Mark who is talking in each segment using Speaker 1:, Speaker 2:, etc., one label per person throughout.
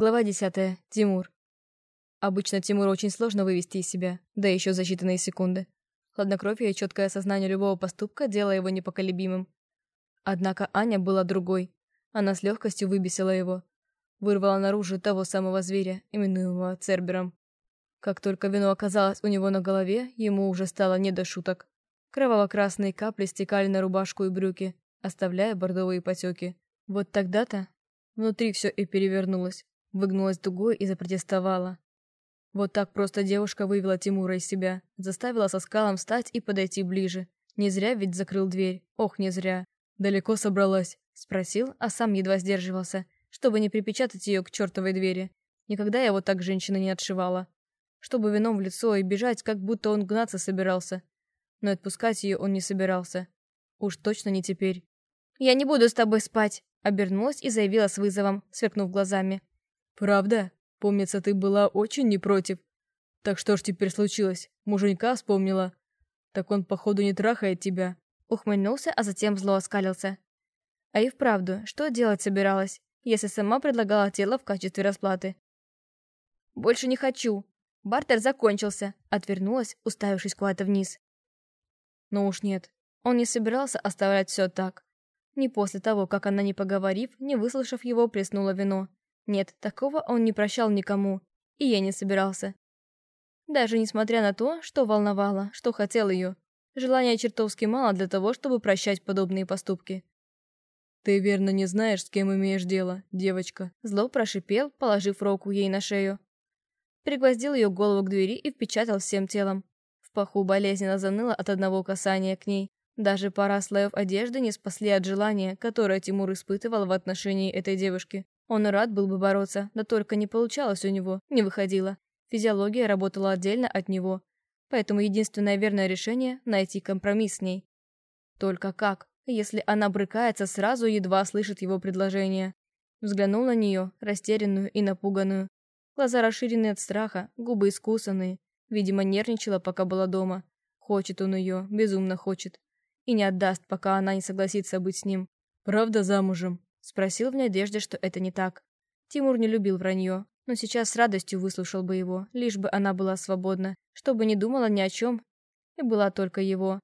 Speaker 1: Глава 10. Тимур. Обычно Тимур очень сложно вывести из себя, да еще за считанные секунды. Хладнокровие и четкое осознание любого поступка делало его непоколебимым. Однако Аня была другой. Она с легкостью выбесила его. Вырвала наружу того самого зверя, именуемого Цербером. Как только вино оказалось у него на голове, ему уже стало не до шуток. Кроваво-красные капли стекали на рубашку и брюки, оставляя бордовые потеки. Вот тогда-то внутри все и перевернулось выгнулась дугой и запротестовала. Вот так просто девушка вывела Тимура из себя, заставила со скалом встать и подойти ближе. Не зря ведь закрыл дверь. Ох, не зря. Далеко собралась? Спросил, а сам едва сдерживался, чтобы не припечатать ее к чертовой двери. Никогда я вот так женщина не отшивала. Чтобы вином в лицо и бежать, как будто он гнаться собирался. Но отпускать ее он не собирался. Уж точно не теперь. «Я не буду с тобой спать», — обернулась и заявила с вызовом, сверкнув глазами.
Speaker 2: «Правда? Помнится, ты была очень не против. Так что ж теперь случилось? Муженька вспомнила. Так он, походу, не трахает тебя».
Speaker 1: Ухмыльнулся, а затем зло оскалился. А и вправду, что делать собиралась, если сама предлагала тело в качестве расплаты? «Больше не хочу. Бартер закончился», — отвернулась, уставившись куда-то вниз. Но уж нет, он не собирался оставлять все так. Не после того, как она, не поговорив, не выслушав его, плеснула вино. Нет, такого он не прощал никому, и я не собирался. Даже несмотря на то, что волновало, что хотел ее. Желания чертовски мало для того, чтобы прощать подобные поступки.
Speaker 2: «Ты верно не знаешь, с кем имеешь дело, девочка?»
Speaker 1: Зло прошипел, положив руку ей на шею. Пригвоздил ее голову к двери и впечатал всем телом. В паху болезненно заныло от одного касания к ней. Даже пара слоев одежды не спасли от желания, которое Тимур испытывал в отношении этой девушки. Он рад был бы бороться, да только не получалось у него, не выходило. Физиология работала отдельно от него, поэтому единственное верное решение – найти компромисс с ней. Только как, если она брыкается, сразу едва слышит его предложение? Взглянул на нее, растерянную и напуганную. Глаза расширены от страха, губы искусанные. Видимо, нервничала, пока была дома. Хочет он ее, безумно хочет. И не отдаст, пока она не согласится быть с ним.
Speaker 2: «Правда замужем?»
Speaker 1: Спросил в надежде, что это не так. Тимур не любил вранье, но сейчас с радостью выслушал бы его, лишь бы она была свободна, чтобы не думала ни о чем, и была только его.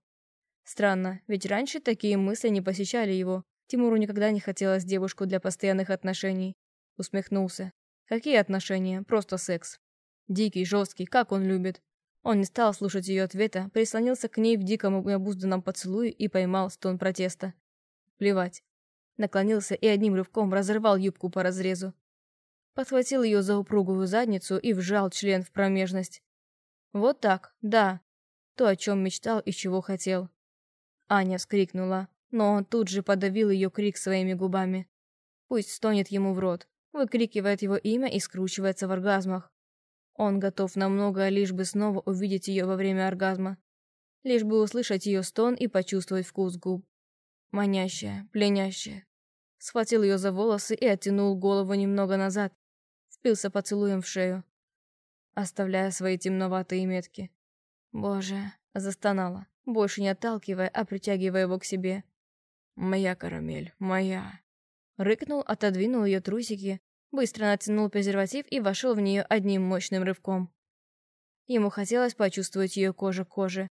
Speaker 1: Странно, ведь раньше такие мысли не посещали его. Тимуру никогда не хотелось девушку для постоянных отношений. Усмехнулся. Какие отношения? Просто секс. Дикий, жесткий, как он любит. Он не стал слушать ее ответа, прислонился к ней в диком и обузданном поцелуе и поймал стон протеста. Плевать. Наклонился и одним рывком разорвал юбку по разрезу. Подхватил ее за упругую задницу и вжал член в промежность. Вот так, да. То, о чем мечтал и чего хотел. Аня вскрикнула, но он тут же подавил ее крик своими губами. Пусть стонет ему в рот, выкрикивает его имя и скручивается в оргазмах. Он готов на многое, лишь бы снова увидеть ее во время оргазма. Лишь бы услышать ее стон и почувствовать вкус губ. Манящая, пленящая. Схватил ее за волосы и оттянул голову немного назад. Впился поцелуем в шею, оставляя свои темноватые метки. Боже, застонала, больше не отталкивая, а притягивая его к себе. «Моя карамель, моя!» Рыкнул, отодвинул ее трусики, быстро натянул презерватив и вошел в нее одним мощным рывком. Ему хотелось почувствовать ее кожу к коже,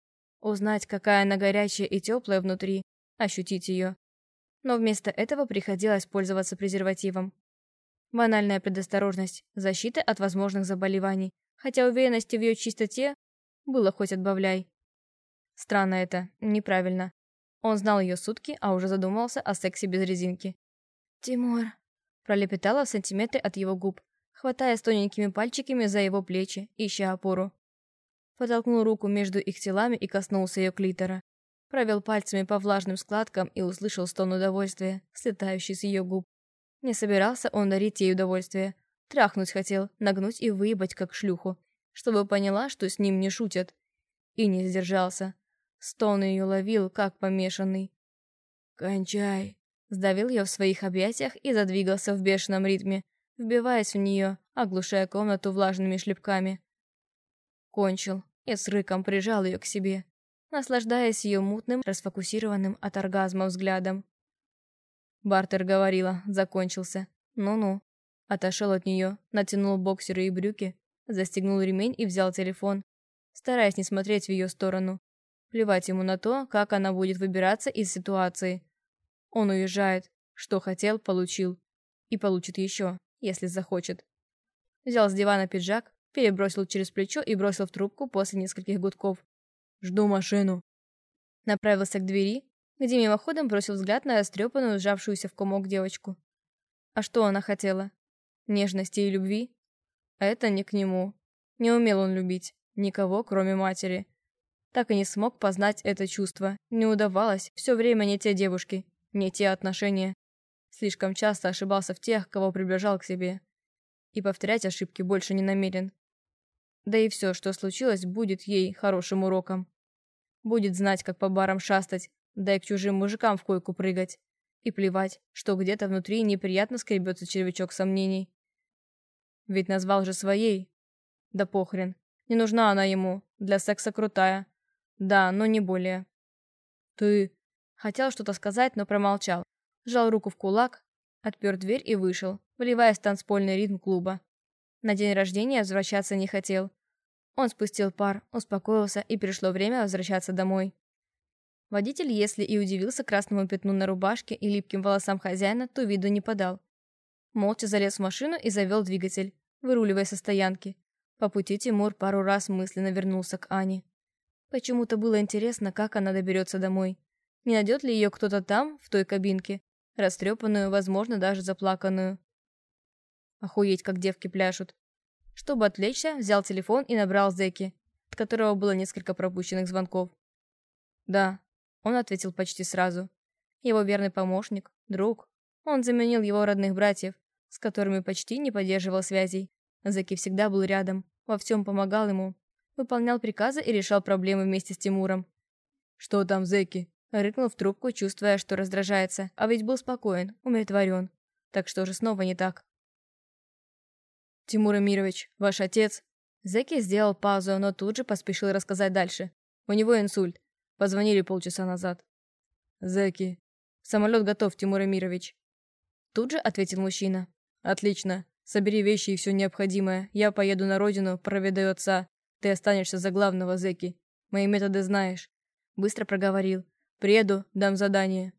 Speaker 1: узнать, какая она горячая и теплая внутри, ощутить ее. Но вместо этого приходилось пользоваться презервативом. Банальная предосторожность, защита от возможных заболеваний, хотя уверенности в ее чистоте было хоть отбавляй. Странно это, неправильно. Он знал ее сутки, а уже задумался о сексе без резинки. «Тимур», — пролепетала в сантиметре от его губ, хватая с тоненькими пальчиками за его плечи, ища опору. Потолкнул руку между их телами и коснулся ее клитора. Провел пальцами по влажным складкам и услышал стон удовольствия, слетающий с ее губ. Не собирался он дарить ей удовольствие. Трахнуть хотел, нагнуть и выебать как шлюху, чтобы поняла, что с ним не шутят. И не сдержался. Стон ее ловил, как помешанный. «Кончай!» Сдавил ее в своих объятиях и задвигался в бешеном ритме, вбиваясь в нее, оглушая комнату влажными шлепками. Кончил и с рыком прижал ее к себе наслаждаясь ее мутным, расфокусированным от оргазма взглядом. Бартер говорила, закончился. Ну-ну. Отошел от нее, натянул боксеры и брюки, застегнул ремень и взял телефон, стараясь не смотреть в ее сторону. Плевать ему на то, как она будет выбираться из ситуации. Он уезжает. Что хотел, получил. И получит еще, если захочет. Взял с дивана пиджак, перебросил через плечо и бросил в трубку после нескольких гудков.
Speaker 2: «Жду машину».
Speaker 1: Направился к двери, где мимоходом бросил взгляд на растрепанную, сжавшуюся в комок девочку. А что она хотела? Нежности и любви? Это не к нему. Не умел он любить. Никого, кроме матери. Так и не смог познать это чувство. Не удавалось. Все время не те девушки. Не те отношения. Слишком часто ошибался в тех, кого приближал к себе. И повторять ошибки больше не намерен. Да и все, что случилось, будет ей хорошим уроком. Будет знать, как по барам шастать, да и к чужим мужикам в койку прыгать. И плевать, что где-то внутри неприятно скребется червячок сомнений. Ведь назвал же своей. Да похрен. Не нужна она ему. Для секса крутая. Да, но не более.
Speaker 2: Ты...
Speaker 1: Хотел что-то сказать, но промолчал. Сжал руку в кулак, отпер дверь и вышел, вливаясь в танцпольный ритм клуба. На день рождения возвращаться не хотел. Он спустил пар, успокоился, и пришло время возвращаться домой. Водитель, если и удивился красному пятну на рубашке и липким волосам хозяина, то виду не подал. Молча залез в машину и завел двигатель, выруливая со стоянки. По пути Тимур пару раз мысленно вернулся к Ане. Почему-то было интересно, как она доберется домой. Не найдет ли ее кто-то там, в той кабинке, растрепанную, возможно, даже заплаканную. Охуеть, как девки пляшут. Чтобы отвлечься, взял телефон и набрал Зеки, от которого было несколько пропущенных звонков. «Да», — он ответил почти сразу. Его верный помощник, друг. Он заменил его родных братьев, с которыми почти не поддерживал связей. Зеки всегда был рядом, во всем помогал ему, выполнял приказы и решал проблемы вместе с Тимуром.
Speaker 2: «Что там, Зеки?»
Speaker 1: Рыкнул в трубку, чувствуя, что раздражается, а ведь был спокоен, умиротворен. Так что же снова не так?
Speaker 2: «Тимур Амирович, ваш отец...»
Speaker 1: Зеки сделал паузу, но тут же поспешил рассказать дальше. У него инсульт. Позвонили полчаса назад.
Speaker 2: «Зеки...»
Speaker 1: «Самолет готов, Тимур Амирович». Тут же ответил мужчина.
Speaker 2: «Отлично. Собери вещи и все необходимое. Я поеду на родину, проведаю отца. Ты останешься за главного, Зеки. Мои методы знаешь».
Speaker 1: Быстро проговорил.
Speaker 2: «Приеду, дам задание».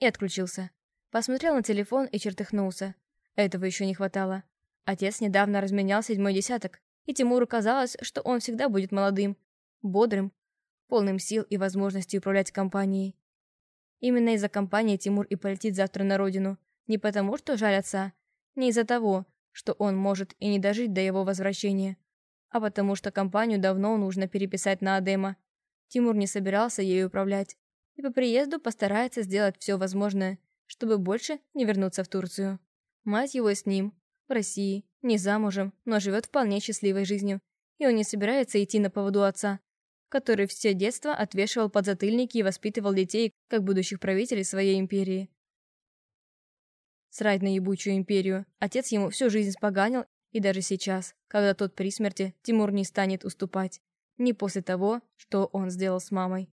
Speaker 1: И отключился. Посмотрел на телефон и чертыхнулся. Этого еще не хватало. Отец недавно разменял седьмой десяток, и Тимуру казалось, что он всегда будет молодым, бодрым, полным сил и возможности управлять компанией. Именно из-за компании Тимур и полетит завтра на родину. Не потому, что жаль отца, не из-за того, что он может и не дожить до его возвращения, а потому что компанию давно нужно переписать на Адема. Тимур не собирался ею управлять, и по приезду постарается сделать все возможное, чтобы больше не вернуться в Турцию. Мать его с ним, в России, не замужем, но живет вполне счастливой жизнью, и он не собирается идти на поводу отца, который все детство отвешивал подзатыльники и воспитывал детей как будущих правителей своей империи. Срать на ебучую империю, отец ему всю жизнь споганил, и даже сейчас, когда тот при смерти, Тимур не станет уступать. Не после того, что он сделал с мамой.